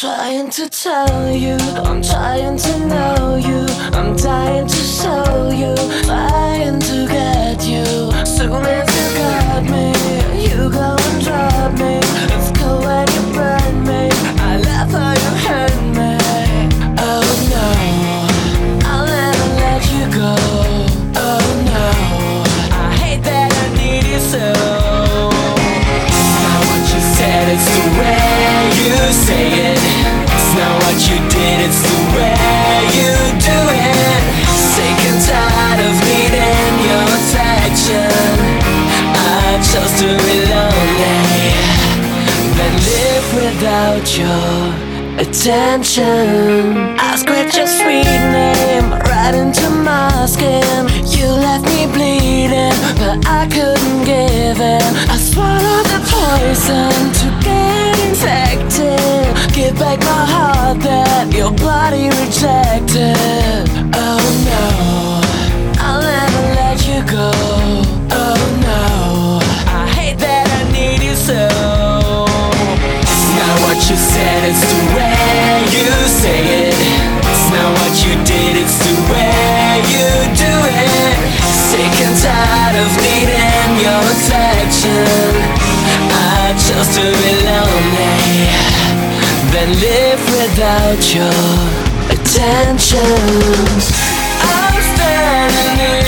trying to tell you, I'm trying to know you, I'm dying to show you, I to be lonely Then live without your attention. I scratch your sweet name right into my skin. You left me bleeding, but I couldn't give in. I swallowed the poison to get infected. Give back my heart that your body rejected. Oh no. you said, it's the way you say it. It's not what you did, it's the way you do it. Sick and tired of needing your attention. I chose to be lonely, then live without your attention. I'm standing here.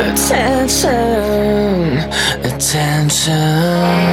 attention, attention.